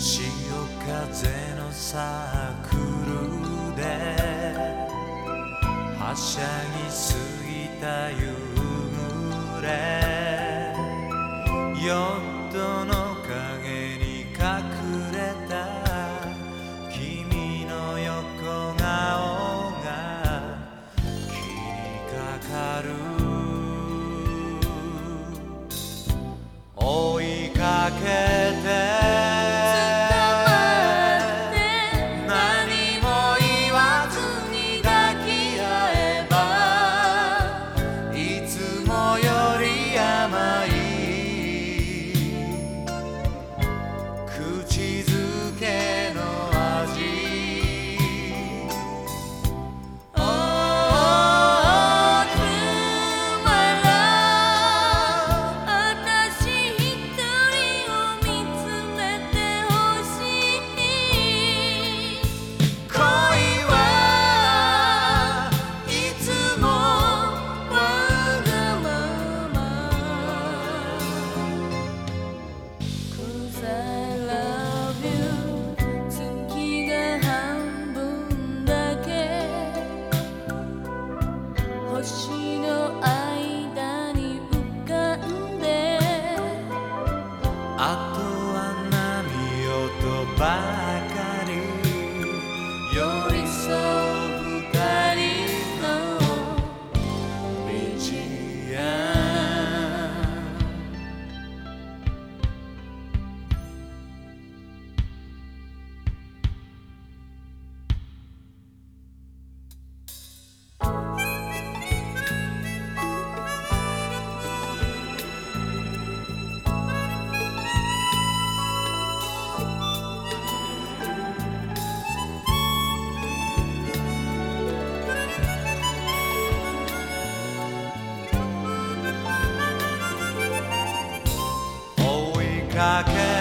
潮風のサークルではしゃぎすぎた夕暮れ kakel